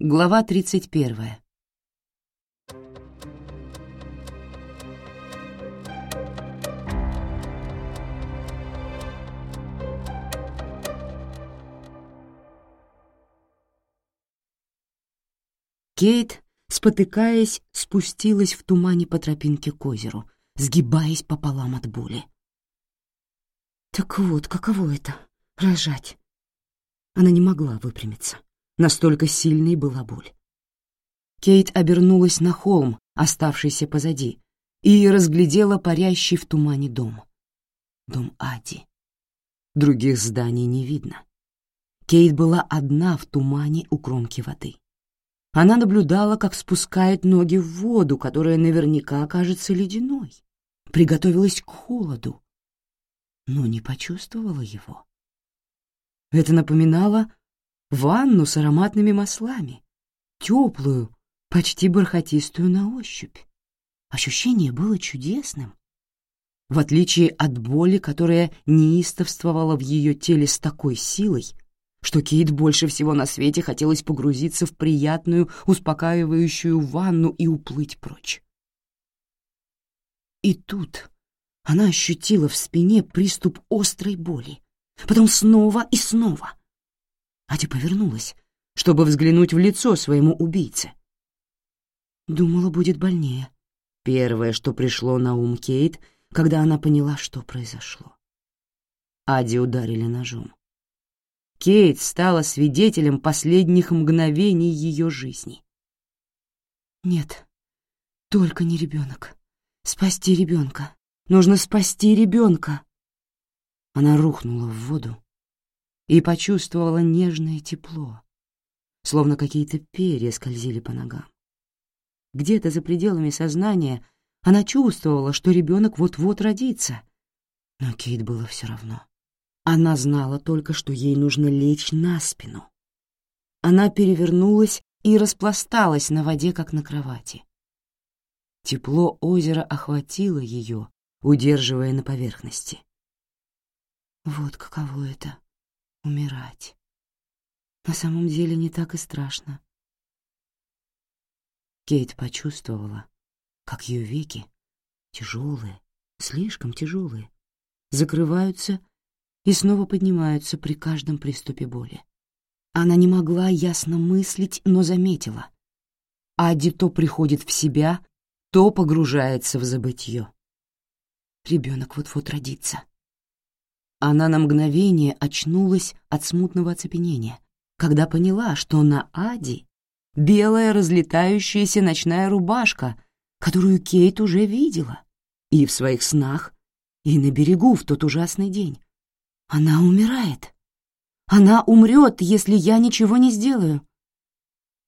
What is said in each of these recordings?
Глава 31. Кейт, спотыкаясь, спустилась в тумане по тропинке к озеру, сгибаясь пополам от боли. Так вот, каково это — рожать? Она не могла выпрямиться. Настолько сильной была боль. Кейт обернулась на холм, оставшийся позади, и разглядела парящий в тумане дом. Дом Ади. Других зданий не видно. Кейт была одна в тумане у кромки воды. Она наблюдала, как спускает ноги в воду, которая наверняка окажется ледяной. Приготовилась к холоду, но не почувствовала его. Это напоминало ванну с ароматными маслами, теплую, почти бархатистую на ощупь. Ощущение было чудесным. В отличие от боли, которая неистовствовала в ее теле с такой силой, что Кейт больше всего на свете хотелось погрузиться в приятную, успокаивающую ванну и уплыть прочь. И тут она ощутила в спине приступ острой боли, потом снова и снова. Атя повернулась, чтобы взглянуть в лицо своему убийце. Думала, будет больнее. Первое, что пришло на ум Кейт, когда она поняла, что произошло. Ади ударили ножом. Кейт стала свидетелем последних мгновений ее жизни. «Нет, только не ребенок. Спасти ребенка. Нужно спасти ребенка!» Она рухнула в воду, и почувствовала нежное тепло, словно какие-то перья скользили по ногам. Где-то за пределами сознания она чувствовала, что ребенок вот-вот родится. Но Кейт было все равно. Она знала только, что ей нужно лечь на спину. Она перевернулась и распласталась на воде, как на кровати. Тепло озера охватило ее, удерживая на поверхности. «Вот каково это!» умирать. На самом деле не так и страшно. Кейт почувствовала, как ее веки, тяжелые, слишком тяжелые, закрываются и снова поднимаются при каждом приступе боли. Она не могла ясно мыслить, но заметила. Адди то приходит в себя, то погружается в забытье. Ребенок вот-вот родится. Она на мгновение очнулась от смутного оцепенения, когда поняла, что на Ади белая разлетающаяся ночная рубашка, которую Кейт уже видела, и в своих снах, и на берегу в тот ужасный день. Она умирает. Она умрет, если я ничего не сделаю.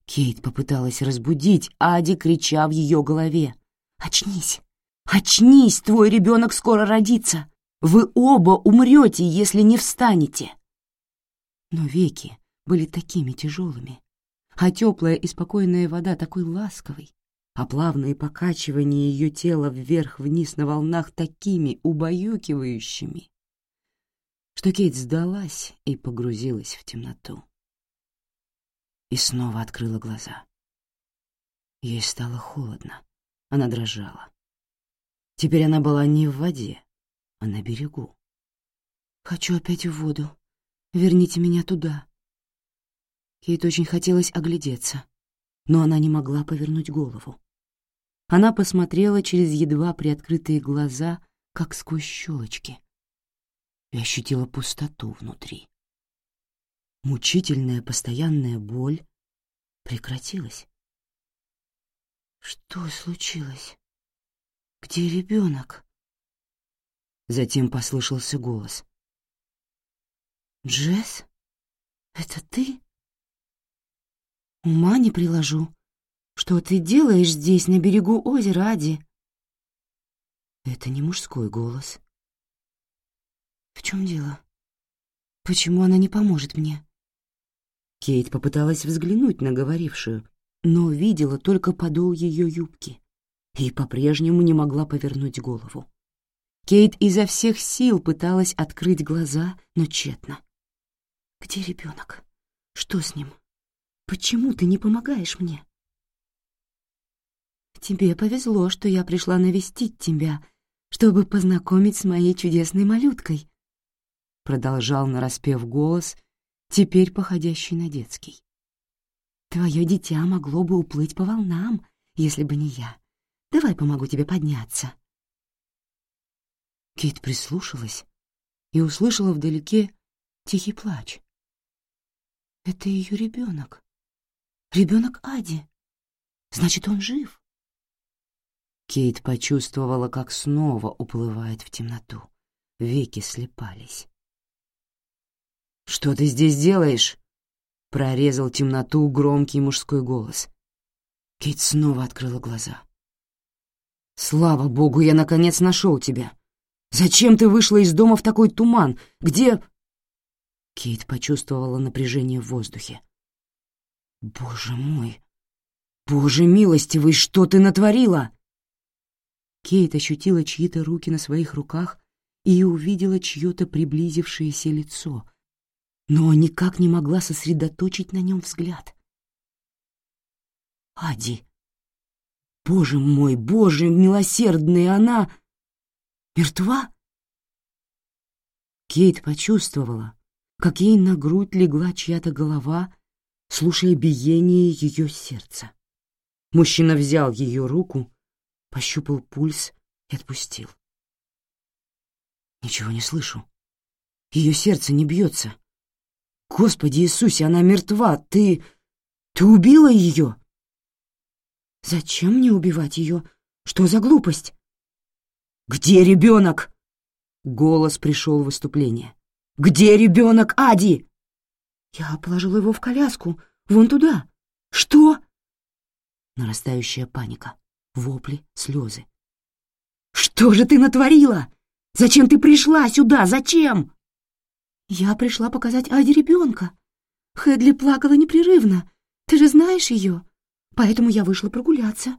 Кейт попыталась разбудить Ади, крича в ее голове. «Очнись! Очнись! Твой ребенок скоро родится!» Вы оба умрете, если не встанете. Но веки были такими тяжелыми, а теплая и спокойная вода такой ласковой, а плавные покачивания ее тела вверх-вниз на волнах такими убаюкивающими, что Кейт сдалась и погрузилась в темноту. И снова открыла глаза. Ей стало холодно, она дрожала. Теперь она была не в воде, на берегу. «Хочу опять в воду. Верните меня туда». Кейт очень хотелось оглядеться, но она не могла повернуть голову. Она посмотрела через едва приоткрытые глаза, как сквозь щелочки, и ощутила пустоту внутри. Мучительная постоянная боль прекратилась. «Что случилось? Где ребенок?» Затем послышался голос. «Джесс, это ты?» «Ума не приложу. Что ты делаешь здесь, на берегу озера, Ади?» «Это не мужской голос». «В чем дело? Почему она не поможет мне?» Кейт попыталась взглянуть на говорившую, но видела только подол ее юбки и по-прежнему не могла повернуть голову. Кейт изо всех сил пыталась открыть глаза, но тщетно. «Где ребенок? Что с ним? Почему ты не помогаешь мне?» «Тебе повезло, что я пришла навестить тебя, чтобы познакомить с моей чудесной малюткой», — продолжал нараспев голос, теперь походящий на детский. «Твое дитя могло бы уплыть по волнам, если бы не я. Давай помогу тебе подняться». Кейт прислушалась и услышала вдалеке тихий плач. Это ее ребенок. Ребенок Ади. Значит, он жив. Кейт почувствовала, как снова уплывает в темноту. Веки слепались. «Что ты здесь делаешь?» — прорезал темноту громкий мужской голос. Кейт снова открыла глаза. «Слава богу, я наконец нашел тебя!» Зачем ты вышла из дома в такой туман? Где...» Кейт почувствовала напряжение в воздухе. «Боже мой! Боже милостивый, что ты натворила?» Кейт ощутила чьи-то руки на своих руках и увидела чье-то приблизившееся лицо, но никак не могла сосредоточить на нем взгляд. «Ади! Боже мой, боже, милосердный, она!» мертва? Кейт почувствовала, как ей на грудь легла чья-то голова, слушая биение ее сердца. Мужчина взял ее руку, пощупал пульс и отпустил. Ничего не слышу. Ее сердце не бьется. Господи Иисусе, она мертва. Ты... ты убила ее? Зачем мне убивать ее? Что за глупость? «Где ребенок?» Голос пришел в выступление. «Где ребенок Ади?» «Я положила его в коляску, вон туда». «Что?» Нарастающая паника, вопли, слезы. «Что же ты натворила? Зачем ты пришла сюда? Зачем?» «Я пришла показать Ади ребенка. Хедли плакала непрерывно. Ты же знаешь ее. Поэтому я вышла прогуляться.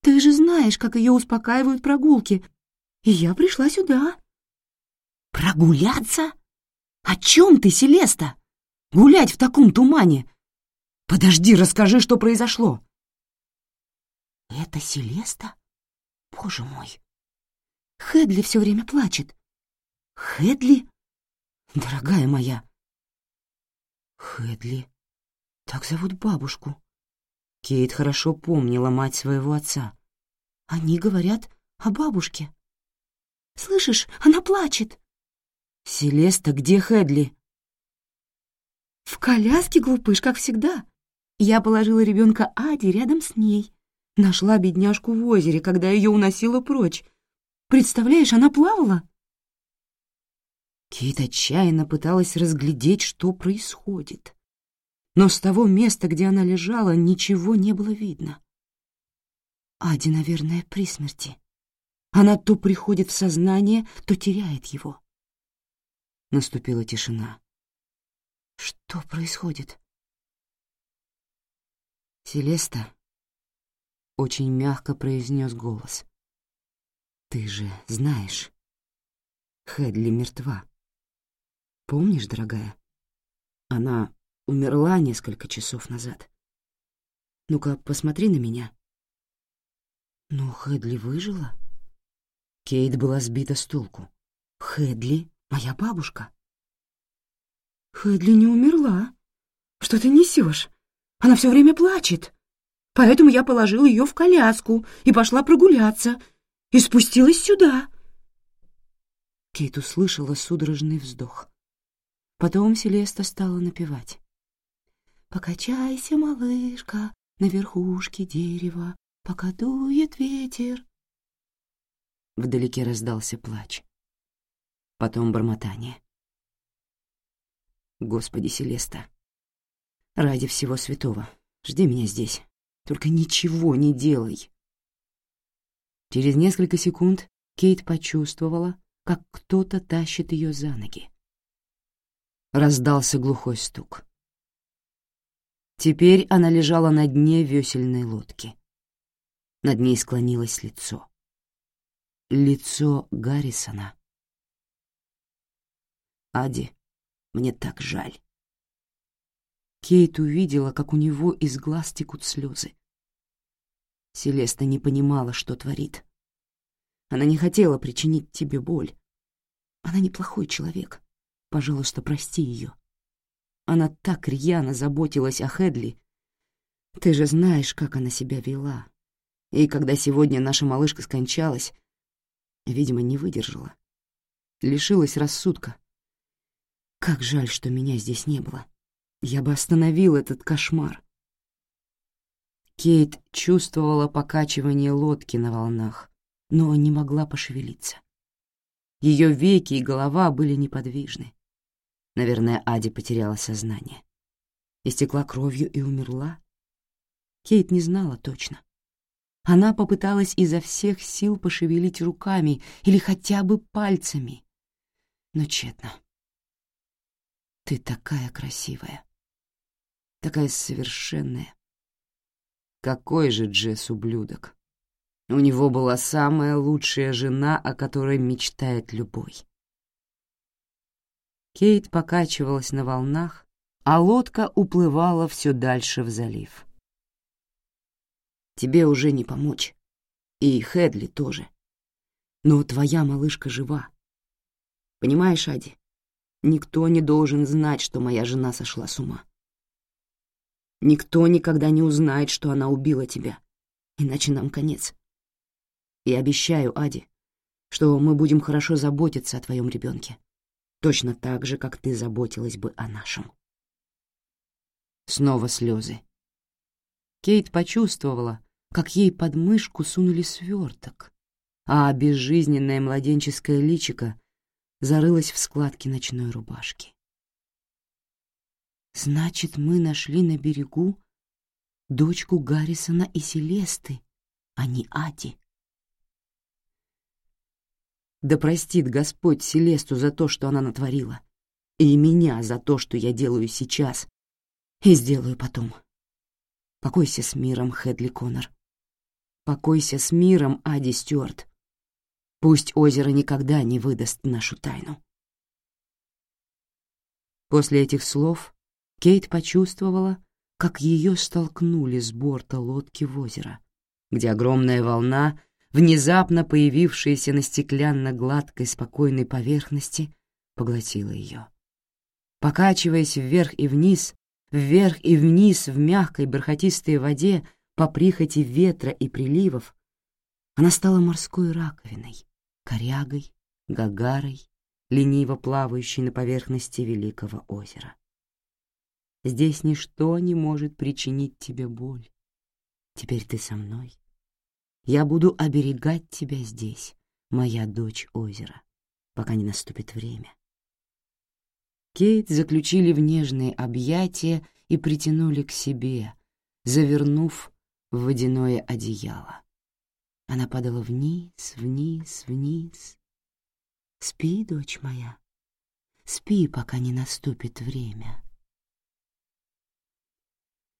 Ты же знаешь, как ее успокаивают прогулки, я пришла сюда». «Прогуляться? О чем ты, Селеста? Гулять в таком тумане? Подожди, расскажи, что произошло». «Это Селеста? Боже мой! Хедли все время плачет». «Хедли? Дорогая моя!» «Хедли. Так зовут бабушку». Кейт хорошо помнила мать своего отца. «Они говорят о бабушке». Слышишь, она плачет!» «Селеста, где Хэдли? «В коляске, глупыш, как всегда. Я положила ребенка Ади рядом с ней. Нашла бедняжку в озере, когда ее уносила прочь. Представляешь, она плавала!» Кейт отчаянно пыталась разглядеть, что происходит. Но с того места, где она лежала, ничего не было видно. Ади, наверное, при смерти. Она то приходит в сознание, то теряет его. Наступила тишина. Что происходит? Селеста очень мягко произнес голос. Ты же знаешь, Хедли мертва. Помнишь, дорогая? Она умерла несколько часов назад. Ну-ка, посмотри на меня. Но Хедли выжила. — Кейт была сбита с толку. «Хедли, моя бабушка». Хэдли не умерла. Что ты несешь? Она все время плачет. Поэтому я положила ее в коляску и пошла прогуляться, и спустилась сюда». Кейт услышала судорожный вздох. Потом Селеста стала напевать. «Покачайся, малышка, на верхушке дерева, пока дует ветер, Вдалеке раздался плач. Потом бормотание. «Господи, Селеста! Ради всего святого, жди меня здесь. Только ничего не делай!» Через несколько секунд Кейт почувствовала, как кто-то тащит ее за ноги. Раздался глухой стук. Теперь она лежала на дне весельной лодки. Над ней склонилось лицо лицо Гаррисона. «Ади, мне так жаль». Кейт увидела, как у него из глаз текут слезы. Селеста не понимала, что творит. Она не хотела причинить тебе боль. Она неплохой человек. Пожалуйста, прости ее. Она так рьяно заботилась о Хедли. Ты же знаешь, как она себя вела. И когда сегодня наша малышка скончалась, Видимо, не выдержала. Лишилась рассудка. Как жаль, что меня здесь не было. Я бы остановил этот кошмар. Кейт чувствовала покачивание лодки на волнах, но не могла пошевелиться. Ее веки и голова были неподвижны. Наверное, Ади потеряла сознание. Истекла кровью и умерла. Кейт не знала точно. Она попыталась изо всех сил пошевелить руками или хотя бы пальцами, но тщетно. «Ты такая красивая, такая совершенная». Какой же Джесс ублюдок! У него была самая лучшая жена, о которой мечтает любой. Кейт покачивалась на волнах, а лодка уплывала все дальше в залив. Тебе уже не помочь. И Хедли тоже. Но твоя малышка жива. Понимаешь, Ади, никто не должен знать, что моя жена сошла с ума. Никто никогда не узнает, что она убила тебя. Иначе нам конец. И обещаю, Ади, что мы будем хорошо заботиться о твоем ребенке. Точно так же, как ты заботилась бы о нашем. Снова слезы. Кейт почувствовала, как ей под мышку сунули сверток, а безжизненное младенческое личико зарылось в складки ночной рубашки. «Значит, мы нашли на берегу дочку Гаррисона и Селесты, а не Ади». Да простит Господь Селесту за то, что она натворила, и меня за то, что я делаю сейчас и сделаю потом. Покойся с миром, Хедли Коннор. Покойся с миром, Ади Стюарт. Пусть озеро никогда не выдаст нашу тайну. После этих слов Кейт почувствовала, как ее столкнули с борта лодки в озеро, где огромная волна, внезапно появившаяся на стеклянно-гладкой спокойной поверхности, поглотила ее. Покачиваясь вверх и вниз, вверх и вниз в мягкой бархатистой воде, по прихоти ветра и приливов, она стала морской раковиной, корягой, гагарой, лениво плавающей на поверхности великого озера. Здесь ничто не может причинить тебе боль. Теперь ты со мной. Я буду оберегать тебя здесь, моя дочь озера, пока не наступит время. Кейт заключили в нежные объятия и притянули к себе, завернув водяное одеяло. Она падала вниз, вниз, вниз. «Спи, дочь моя, спи, пока не наступит время».